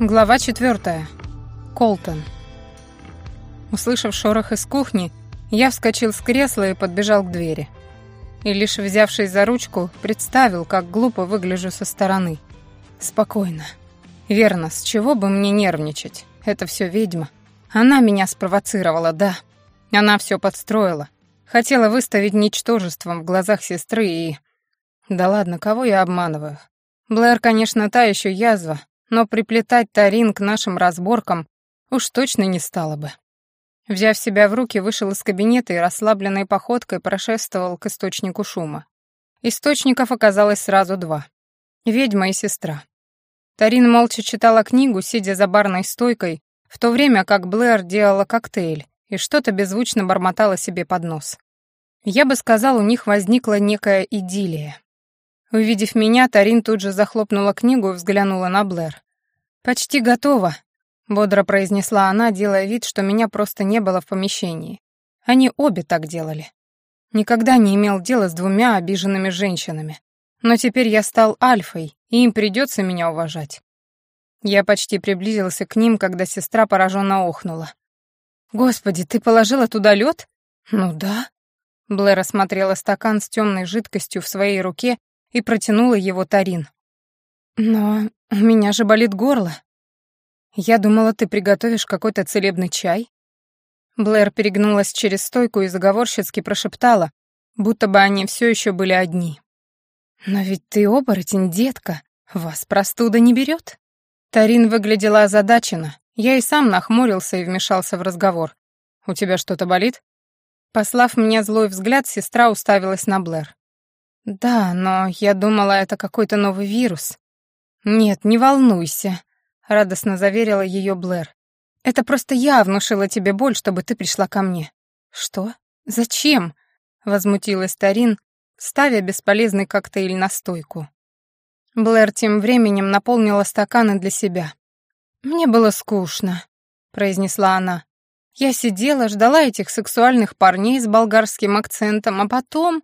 Глава четвертая. Колтон. Услышав шорох из кухни, я вскочил с кресла и подбежал к двери. И лишь взявшись за ручку, представил, как глупо выгляжу со стороны. Спокойно. Верно, с чего бы мне нервничать? Это все ведьма. Она меня спровоцировала, да. Она все подстроила. Хотела выставить ничтожеством в глазах сестры и... Да ладно, кого я обманываю? Блэр, конечно, та еще язва, но приплетать Тарин к нашим разборкам уж точно не стала бы. Взяв себя в руки, вышел из кабинета и расслабленной походкой прошествовал к источнику шума. Источников оказалось сразу два. Ведьма и сестра. Тарин молча читала книгу, сидя за барной стойкой, в то время как Блэр делала коктейль и что-то беззвучно бормотала себе под нос. Я бы сказал, у них возникла некая идиллия. Увидев меня, Тарин тут же захлопнула книгу и взглянула на Блэр. «Почти готово», — бодро произнесла она, делая вид, что меня просто не было в помещении. Они обе так делали. Никогда не имел дела с двумя обиженными женщинами. Но теперь я стал альфой, и им придется меня уважать. Я почти приблизился к ним, когда сестра пораженно охнула. «Господи, ты положила туда лед? «Ну да». Блэр осмотрела стакан с темной жидкостью в своей руке и протянула его Тарин. «Но у меня же болит горло. Я думала, ты приготовишь какой-то целебный чай». Блэр перегнулась через стойку и заговорщицки прошептала, будто бы они все еще были одни. «Но ведь ты оборотень, детка, вас простуда не берет?» Тарин выглядела озадаченно. Я и сам нахмурился и вмешался в разговор. «У тебя что-то болит?» Послав мне злой взгляд, сестра уставилась на Блэр. «Да, но я думала, это какой-то новый вирус». «Нет, не волнуйся», — радостно заверила ее Блэр. «Это просто я внушила тебе боль, чтобы ты пришла ко мне». «Что? Зачем?» — возмутилась Тарин, ставя бесполезный коктейль на стойку. Блэр тем временем наполнила стаканы для себя. «Мне было скучно», — произнесла она. «Я сидела, ждала этих сексуальных парней с болгарским акцентом, а потом...»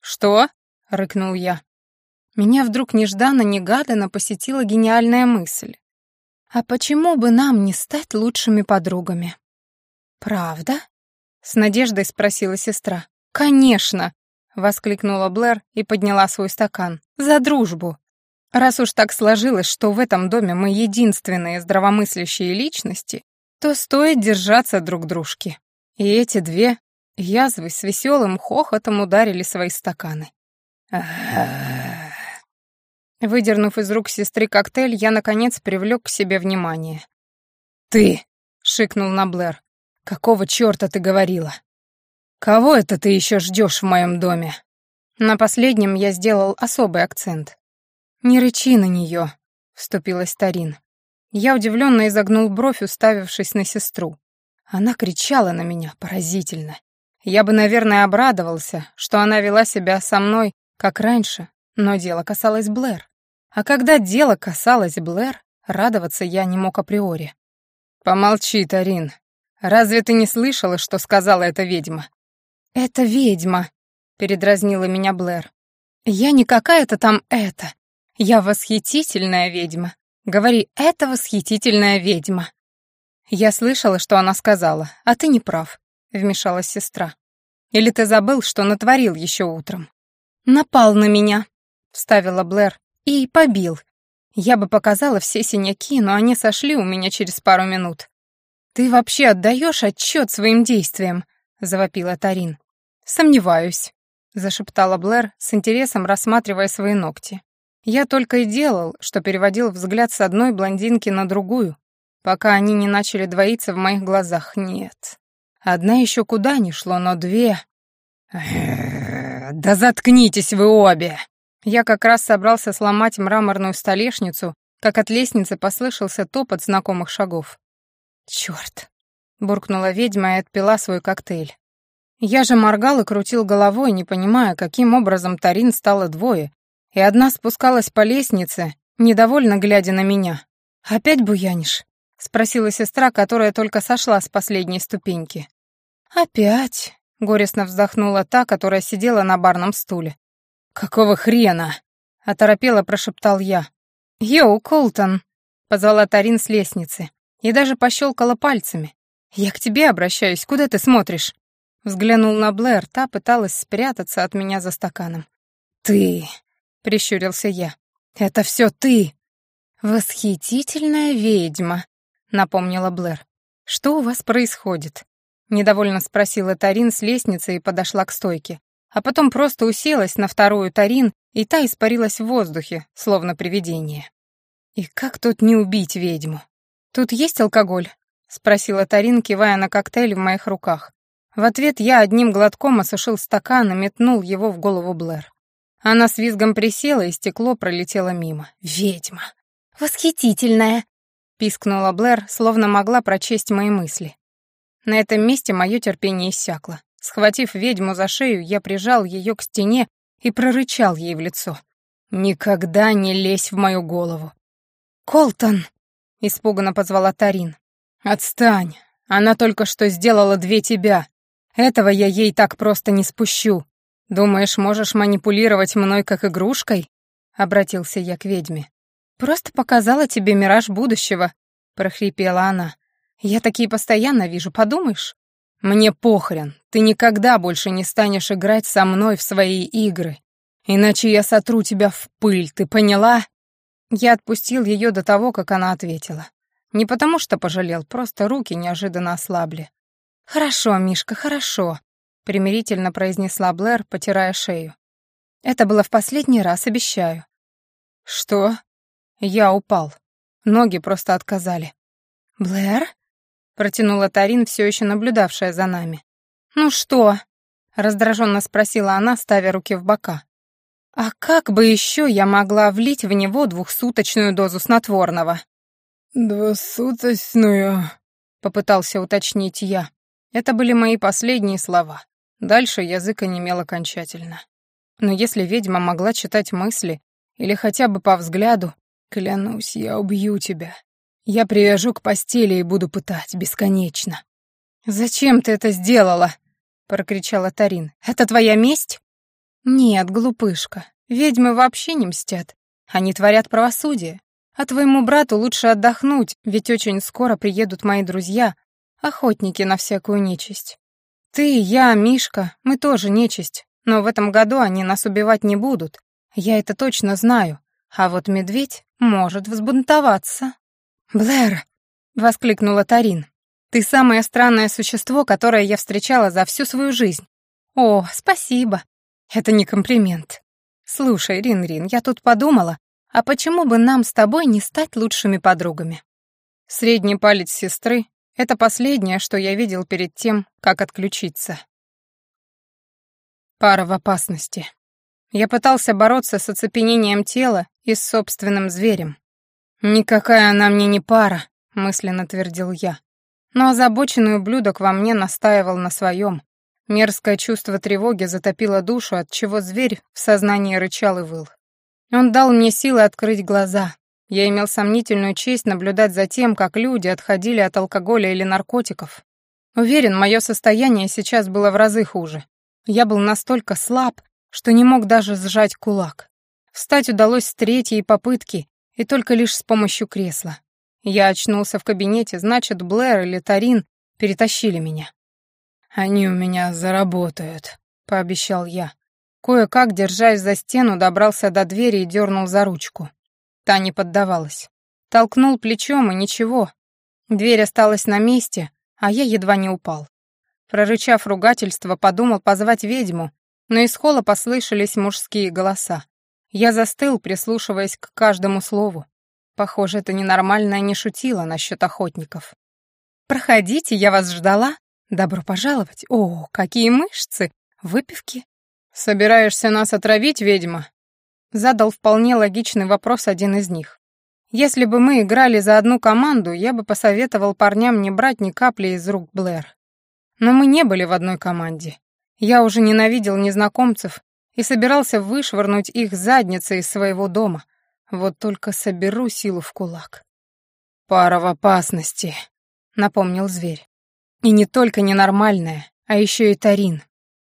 «Что?» — рыкнул я. Меня вдруг нежданно-негаданно посетила гениальная мысль. «А почему бы нам не стать лучшими подругами?» «Правда?» — с надеждой спросила сестра. «Конечно!» — воскликнула Блэр и подняла свой стакан. «За дружбу!» «Раз уж так сложилось, что в этом доме мы единственные здравомыслящие личности, то стоит держаться друг дружки». И эти две язвы с веселым хохотом ударили свои стаканы. Выдернув из рук сестры коктейль, я, наконец, привлек к себе внимание. «Ты!» — шикнул на Блэр. «Какого черта ты говорила? Кого это ты еще ждешь в моем доме?» На последнем я сделал особый акцент. «Не рычи на нее», — вступилась Тарин. Я удивленно изогнул бровь, уставившись на сестру. Она кричала на меня поразительно. Я бы, наверное, обрадовался, что она вела себя со мной как раньше, но дело касалось Блэр. А когда дело касалось Блэр, радоваться я не мог априори. «Помолчи, Тарин. Разве ты не слышала, что сказала эта ведьма?» «Это ведьма», — передразнила меня Блэр. «Я не какая-то там это. Я восхитительная ведьма. Говори, это восхитительная ведьма». «Я слышала, что она сказала, а ты не прав», — вмешалась сестра. «Или ты забыл, что натворил еще утром?» «Напал на меня», — вставила Блэр, — «и побил. Я бы показала все синяки, но они сошли у меня через пару минут». «Ты вообще отдаешь отчет своим действиям?» — завопила Тарин. «Сомневаюсь», — зашептала Блэр, с интересом рассматривая свои ногти. Я только и делал, что переводил взгляд с одной блондинки на другую, пока они не начали двоиться в моих глазах. Нет. Одна еще куда ни шло, но две... «Да заткнитесь вы обе!» Я как раз собрался сломать мраморную столешницу, как от лестницы послышался топот знакомых шагов. «Чёрт!» — буркнула ведьма и отпила свой коктейль. Я же моргал и крутил головой, не понимая, каким образом Тарин стало двое, и одна спускалась по лестнице, недовольно глядя на меня. «Опять буянишь?» — спросила сестра, которая только сошла с последней ступеньки. «Опять?» — горестно вздохнула та, которая сидела на барном стуле. «Какого хрена?» — оторопело прошептал я. «Йоу, Колтон!» — позвала Тарин с лестницы и даже пощелкала пальцами. «Я к тебе обращаюсь, куда ты смотришь?» Взглянул на Блэр, та пыталась спрятаться от меня за стаканом. «Ты!» — прищурился я. «Это все ты!» «Восхитительная ведьма!» — напомнила Блэр. «Что у вас происходит?» Недовольно спросила Тарин с лестницы и подошла к стойке. А потом просто уселась на вторую Тарин, и та испарилась в воздухе, словно привидение. «И как тут не убить ведьму?» «Тут есть алкоголь?» — спросила Тарин, кивая на коктейль в моих руках. В ответ я одним глотком осушил стакан и метнул его в голову Блэр. Она с визгом присела, и стекло пролетело мимо. «Ведьма!» «Восхитительная!» — пискнула Блэр, словно могла прочесть мои мысли. На этом месте мое терпение иссякло. Схватив ведьму за шею, я прижал ее к стене и прорычал ей в лицо. «Никогда не лезь в мою голову!» «Колтон!» — испуганно позвала Тарин. «Отстань! Она только что сделала две тебя. Этого я ей так просто не спущу. Думаешь, можешь манипулировать мной как игрушкой?» — обратился я к ведьме. «Просто показала тебе мираж будущего», — прохрипела она. Я такие постоянно вижу, подумаешь? Мне похрен, ты никогда больше не станешь играть со мной в свои игры. Иначе я сотру тебя в пыль, ты поняла? Я отпустил ее до того, как она ответила. Не потому что пожалел, просто руки неожиданно ослабли. «Хорошо, Мишка, хорошо», — примирительно произнесла Блэр, потирая шею. «Это было в последний раз, обещаю». «Что?» Я упал. Ноги просто отказали. «Блэр?» Протянула Тарин, все еще наблюдавшая за нами. «Ну что?» — раздраженно спросила она, ставя руки в бока. «А как бы еще я могла влить в него двухсуточную дозу снотворного?» «Двухсуточную?» — попытался уточнить я. Это были мои последние слова. Дальше язык онемел окончательно. Но если ведьма могла читать мысли, или хотя бы по взгляду, клянусь, я убью тебя. Я привяжу к постели и буду пытать бесконечно. «Зачем ты это сделала?» — прокричала Тарин. «Это твоя месть?» «Нет, глупышка, ведьмы вообще не мстят. Они творят правосудие. А твоему брату лучше отдохнуть, ведь очень скоро приедут мои друзья, охотники на всякую нечисть. Ты, я, Мишка, мы тоже нечисть, но в этом году они нас убивать не будут. Я это точно знаю. А вот медведь может взбунтоваться». «Блэр!» — воскликнула Тарин. «Ты самое странное существо, которое я встречала за всю свою жизнь». «О, спасибо. Это не комплимент. Слушай, Рин-Рин, я тут подумала, а почему бы нам с тобой не стать лучшими подругами?» Средний палец сестры — это последнее, что я видел перед тем, как отключиться. Пара в опасности. Я пытался бороться с оцепенением тела и с собственным зверем. «Никакая она мне не пара», — мысленно твердил я. Но озабоченный ублюдок во мне настаивал на своем. Мерзкое чувство тревоги затопило душу, от чего зверь в сознании рычал и выл. Он дал мне силы открыть глаза. Я имел сомнительную честь наблюдать за тем, как люди отходили от алкоголя или наркотиков. Уверен, мое состояние сейчас было в разы хуже. Я был настолько слаб, что не мог даже сжать кулак. Встать удалось с третьей попытки, и только лишь с помощью кресла. Я очнулся в кабинете, значит, Блэр или Тарин перетащили меня. «Они у меня заработают», — пообещал я. Кое-как, держась за стену, добрался до двери и дернул за ручку. Та не поддавалась. Толкнул плечом, и ничего. Дверь осталась на месте, а я едва не упал. Прорычав ругательство, подумал позвать ведьму, но из холла послышались мужские голоса. Я застыл, прислушиваясь к каждому слову. Похоже, это ненормальная не шутила насчет охотников. «Проходите, я вас ждала. Добро пожаловать. О, какие мышцы! Выпивки!» «Собираешься нас отравить, ведьма?» Задал вполне логичный вопрос один из них. «Если бы мы играли за одну команду, я бы посоветовал парням не брать ни капли из рук Блэр. Но мы не были в одной команде. Я уже ненавидел незнакомцев и собирался вышвырнуть их задницы из своего дома. Вот только соберу силу в кулак. «Пара в опасности», — напомнил зверь. «И не только ненормальная, а еще и Тарин.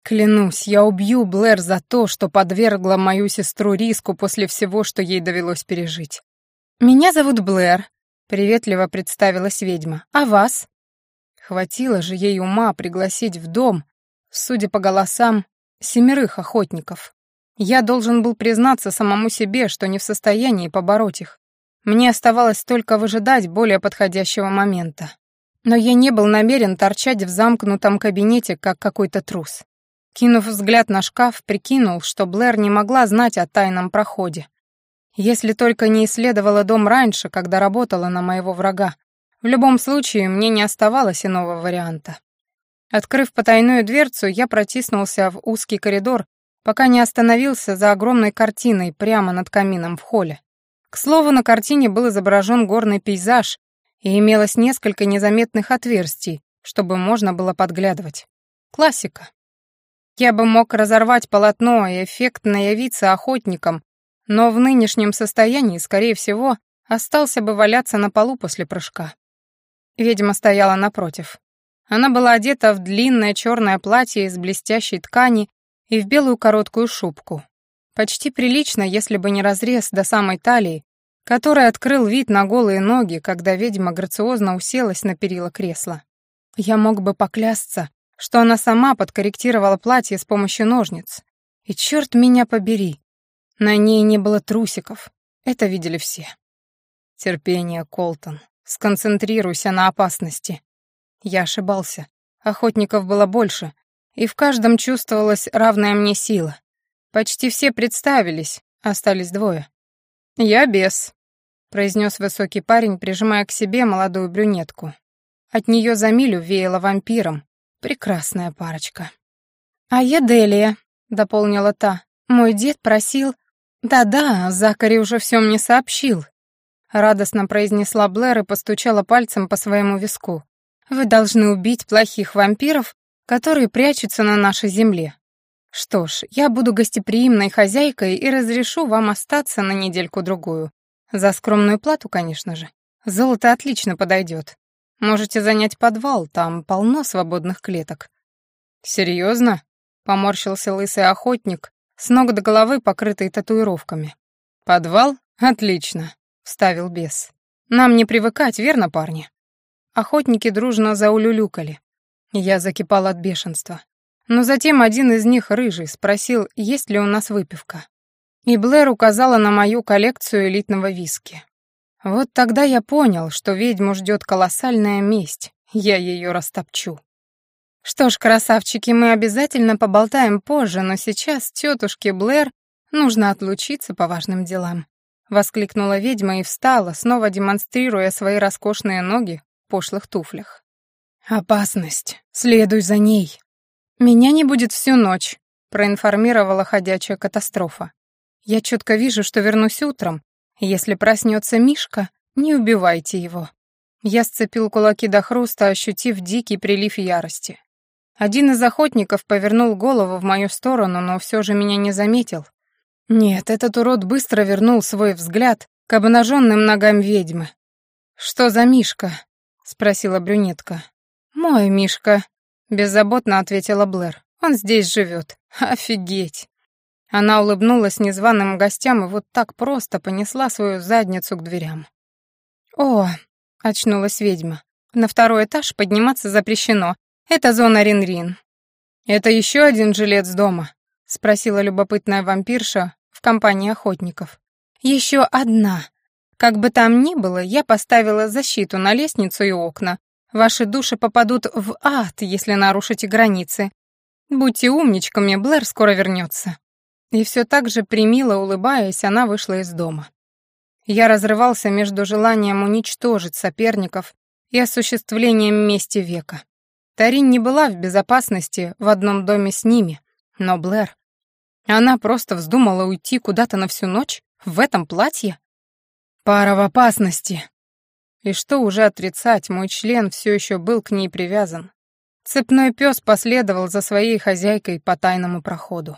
Клянусь, я убью Блэр за то, что подвергла мою сестру риску после всего, что ей довелось пережить. Меня зовут Блэр, Приветливо представилась ведьма. «А вас?» Хватило же ей ума пригласить в дом, судя по голосам, семерых охотников. Я должен был признаться самому себе, что не в состоянии побороть их. Мне оставалось только выжидать более подходящего момента. Но я не был намерен торчать в замкнутом кабинете, как какой-то трус. Кинув взгляд на шкаф, прикинул, что Блэр не могла знать о тайном проходе. Если только не исследовала дом раньше, когда работала на моего врага. В любом случае, мне не оставалось иного варианта. Открыв потайную дверцу, я протиснулся в узкий коридор, пока не остановился за огромной картиной прямо над камином в холле. К слову, на картине был изображен горный пейзаж, и имелось несколько незаметных отверстий, чтобы можно было подглядывать. Классика. Я бы мог разорвать полотно и эффектно явиться охотником, но в нынешнем состоянии, скорее всего, остался бы валяться на полу после прыжка. Ведьма стояла напротив. Она была одета в длинное черное платье из блестящей ткани и в белую короткую шубку. Почти прилично, если бы не разрез до самой талии, который открыл вид на голые ноги, когда ведьма грациозно уселась на перила кресла. Я мог бы поклясться, что она сама подкорректировала платье с помощью ножниц. И черт меня побери, на ней не было трусиков. Это видели все. Терпение, Колтон. Сконцентрируйся на опасности. Я ошибался. Охотников было больше, и в каждом чувствовалась равная мне сила. Почти все представились, остались двое. «Я бес», — произнес высокий парень, прижимая к себе молодую брюнетку. От нее за милю веяло вампиром, Прекрасная парочка. «А я Делия», — дополнила та. «Мой дед просил...» «Да-да, Закари уже все мне сообщил», — радостно произнесла Блэр и постучала пальцем по своему виску. «Вы должны убить плохих вампиров, которые прячутся на нашей земле. Что ж, я буду гостеприимной хозяйкой и разрешу вам остаться на недельку-другую. За скромную плату, конечно же. Золото отлично подойдет. Можете занять подвал, там полно свободных клеток». «Серьезно?» — поморщился лысый охотник, с ног до головы покрытый татуировками. «Подвал? Отлично», — вставил бес. «Нам не привыкать, верно, парни?» Охотники дружно заулюлюкали. Я закипал от бешенства. Но затем один из них, рыжий, спросил, есть ли у нас выпивка. И Блэр указала на мою коллекцию элитного виски. Вот тогда я понял, что ведьму ждет колоссальная месть, я ее растопчу. Что ж, красавчики, мы обязательно поболтаем позже, но сейчас тетушке Блэр нужно отлучиться по важным делам. Воскликнула ведьма и встала, снова демонстрируя свои роскошные ноги пошлых туфлях. «Опасность. Следуй за ней». «Меня не будет всю ночь», — проинформировала ходячая катастрофа. «Я четко вижу, что вернусь утром, если проснется Мишка, не убивайте его. Я сцепил кулаки до хруста, ощутив дикий прилив ярости. Один из охотников повернул голову в мою сторону, но все же меня не заметил. Нет, этот урод быстро вернул свой взгляд к обнаженным ногам ведьмы. «Что за Мишка?» — спросила брюнетка. «Мой Мишка», — беззаботно ответила Блэр. «Он здесь живет. Офигеть!» Она улыбнулась незваным гостям и вот так просто понесла свою задницу к дверям. «О!» — очнулась ведьма. «На второй этаж подниматься запрещено. Это зона Рин-Рин». «Это еще один жилец дома?» — спросила любопытная вампирша в компании охотников. «Еще одна. Как бы там ни было, я поставила защиту на лестницу и окна. Ваши души попадут в ад, если нарушите границы. Будьте умничками, Блэр скоро вернется». И все так же примило улыбаясь, она вышла из дома. Я разрывался между желанием уничтожить соперников и осуществлением мести века. Тарин не была в безопасности в одном доме с ними, но Блэр... Она просто вздумала уйти куда-то на всю ночь? В этом платье? Пара в опасности. И что уже отрицать, мой член все еще был к ней привязан. Цепной пес последовал за своей хозяйкой по тайному проходу.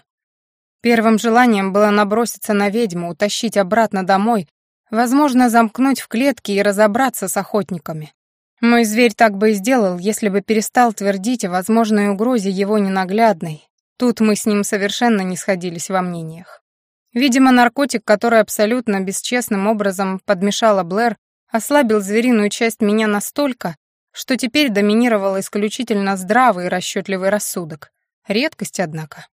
Первым желанием было наброситься на ведьму, утащить обратно домой, возможно, замкнуть в клетке и разобраться с охотниками. Мой зверь так бы и сделал, если бы перестал твердить о возможной угрозе его ненаглядной. Тут мы с ним совершенно не сходились во мнениях. Видимо, наркотик, который абсолютно бесчестным образом подмешала Блэр, ослабил звериную часть меня настолько, что теперь доминировал исключительно здравый и расчетливый рассудок. Редкость, однако.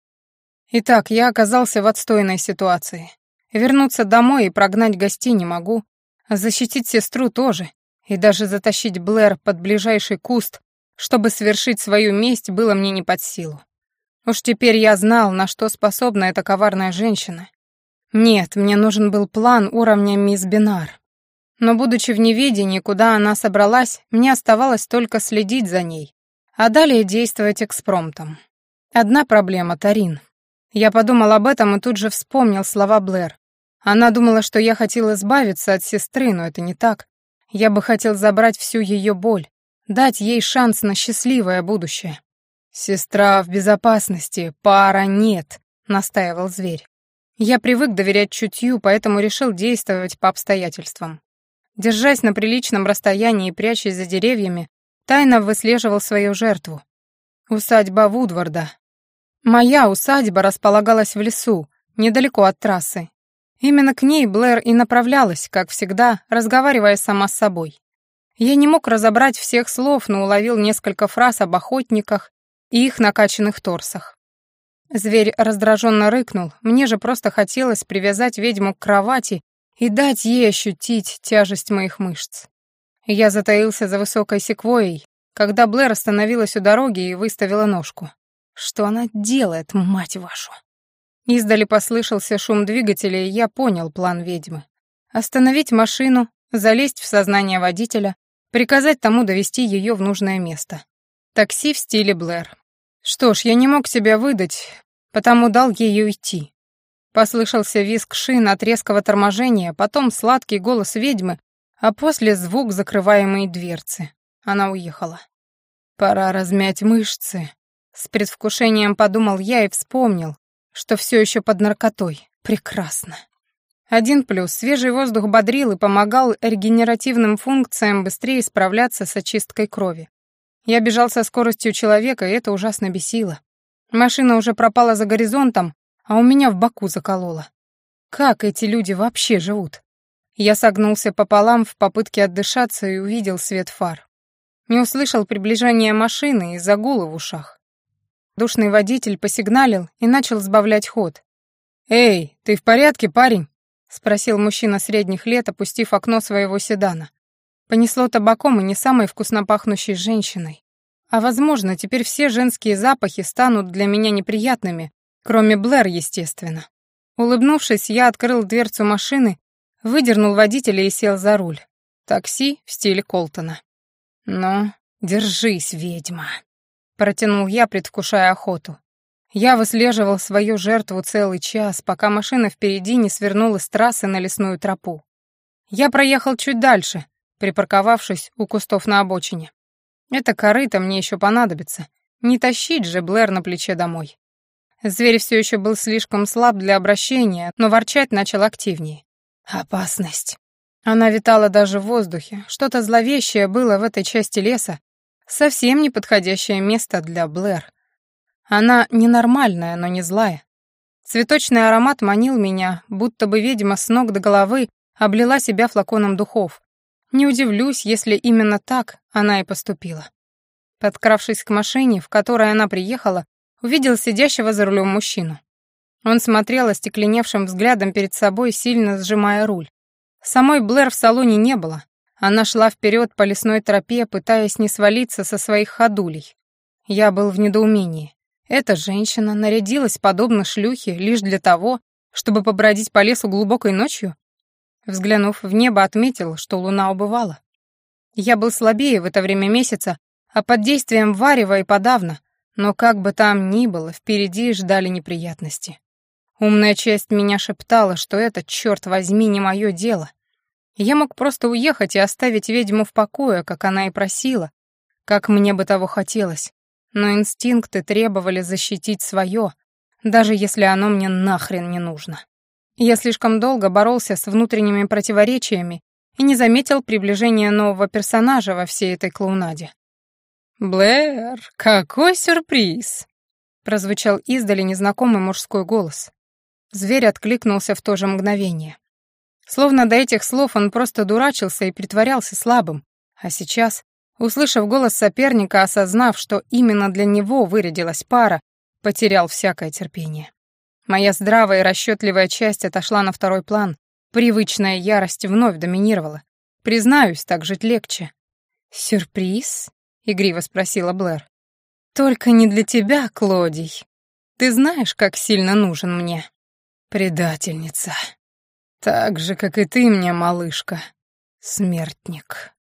Итак, я оказался в отстойной ситуации. Вернуться домой и прогнать гостей не могу, защитить сестру тоже, и даже затащить Блэр под ближайший куст, чтобы свершить свою месть, было мне не под силу. Уж теперь я знал, на что способна эта коварная женщина. Нет, мне нужен был план уровня мисс Бинар. Но, будучи в неведении, куда она собралась, мне оставалось только следить за ней, а далее действовать экспромтом. Одна проблема — Тарин. Я подумал об этом и тут же вспомнил слова Блэр. Она думала, что я хотел избавиться от сестры, но это не так. Я бы хотел забрать всю ее боль, дать ей шанс на счастливое будущее. «Сестра в безопасности, пара нет», — настаивал зверь. Я привык доверять чутью, поэтому решил действовать по обстоятельствам. Держась на приличном расстоянии и прячась за деревьями, тайно выслеживал свою жертву. Усадьба Вудварда. Моя усадьба располагалась в лесу, недалеко от трассы. Именно к ней Блэр и направлялась, как всегда, разговаривая сама с собой. Я не мог разобрать всех слов, но уловил несколько фраз об охотниках и их накачанных торсах. Зверь раздраженно рыкнул, мне же просто хотелось привязать ведьму к кровати и дать ей ощутить тяжесть моих мышц. Я затаился за высокой секвойей, когда Блэр остановилась у дороги и выставила ножку. Что она делает, мать вашу? Издали послышался шум двигателя, и я понял план ведьмы. Остановить машину, залезть в сознание водителя, приказать тому довести ее в нужное место. Такси в стиле Блэр. Что ж, я не мог себя выдать, потому дал ей уйти. Послышался визг шин от резкого торможения, потом сладкий голос ведьмы, а после звук закрываемой дверцы. Она уехала. «Пора размять мышцы», — с предвкушением подумал я и вспомнил, что все еще под наркотой. Прекрасно. Один плюс. Свежий воздух бодрил и помогал регенеративным функциям быстрее справляться с очисткой крови. Я бежал со скоростью человека, и это ужасно бесило. Машина уже пропала за горизонтом, а у меня в боку закололо. Как эти люди вообще живут? Я согнулся пополам в попытке отдышаться и увидел свет фар. Не услышал приближения машины из-за гула в ушах. Душный водитель посигналил и начал сбавлять ход. «Эй, ты в порядке, парень?» — спросил мужчина средних лет, опустив окно своего седана. Понесло табаком и не самой вкусно пахнущей женщиной. А возможно, теперь все женские запахи станут для меня неприятными, Кроме Блэр, естественно. Улыбнувшись, я открыл дверцу машины, выдернул водителя и сел за руль. Такси в стиле Колтона. «Ну, держись, ведьма», — протянул я, предвкушая охоту. Я выслеживал свою жертву целый час, пока машина впереди не свернула с трассы на лесную тропу. Я проехал чуть дальше, припарковавшись у кустов на обочине. Это корыто мне еще понадобится. Не тащить же Блэр на плече домой. Зверь все еще был слишком слаб для обращения, но ворчать начал активнее. «Опасность». Она витала даже в воздухе. Что-то зловещее было в этой части леса. Совсем неподходящее место для Блэр. Она ненормальная, но не злая. Цветочный аромат манил меня, будто бы ведьма с ног до головы облила себя флаконом духов. Не удивлюсь, если именно так она и поступила. Подкравшись к машине, в которой она приехала, увидел сидящего за рулем мужчину. Он смотрел остекленевшим взглядом перед собой, сильно сжимая руль. Самой Блэр в салоне не было. Она шла вперед по лесной тропе, пытаясь не свалиться со своих ходулей. Я был в недоумении. Эта женщина нарядилась подобно шлюхе лишь для того, чтобы побродить по лесу глубокой ночью? Взглянув в небо, отметил, что луна убывала. Я был слабее в это время месяца, а под действием варева и подавно, но как бы там ни было, впереди ждали неприятности. Умная часть меня шептала, что это, черт возьми, не мое дело. Я мог просто уехать и оставить ведьму в покое, как она и просила, как мне бы того хотелось. Но инстинкты требовали защитить свое, даже если оно мне нахрен не нужно. Я слишком долго боролся с внутренними противоречиями и не заметил приближения нового персонажа во всей этой клоунаде. «Блэр, какой сюрприз!» Прозвучал издали незнакомый мужской голос. Зверь откликнулся в то же мгновение. Словно до этих слов он просто дурачился и притворялся слабым. А сейчас, услышав голос соперника, осознав, что именно для него вырядилась пара, потерял всякое терпение. Моя здравая и расчетливая часть отошла на второй план. Привычная ярость вновь доминировала. Признаюсь, так жить легче. «Сюрприз?» — игриво спросила Блэр. «Только не для тебя, Клодий. Ты знаешь, как сильно нужен мне?» «Предательница», так же, как и ты мне, малышка, смертник.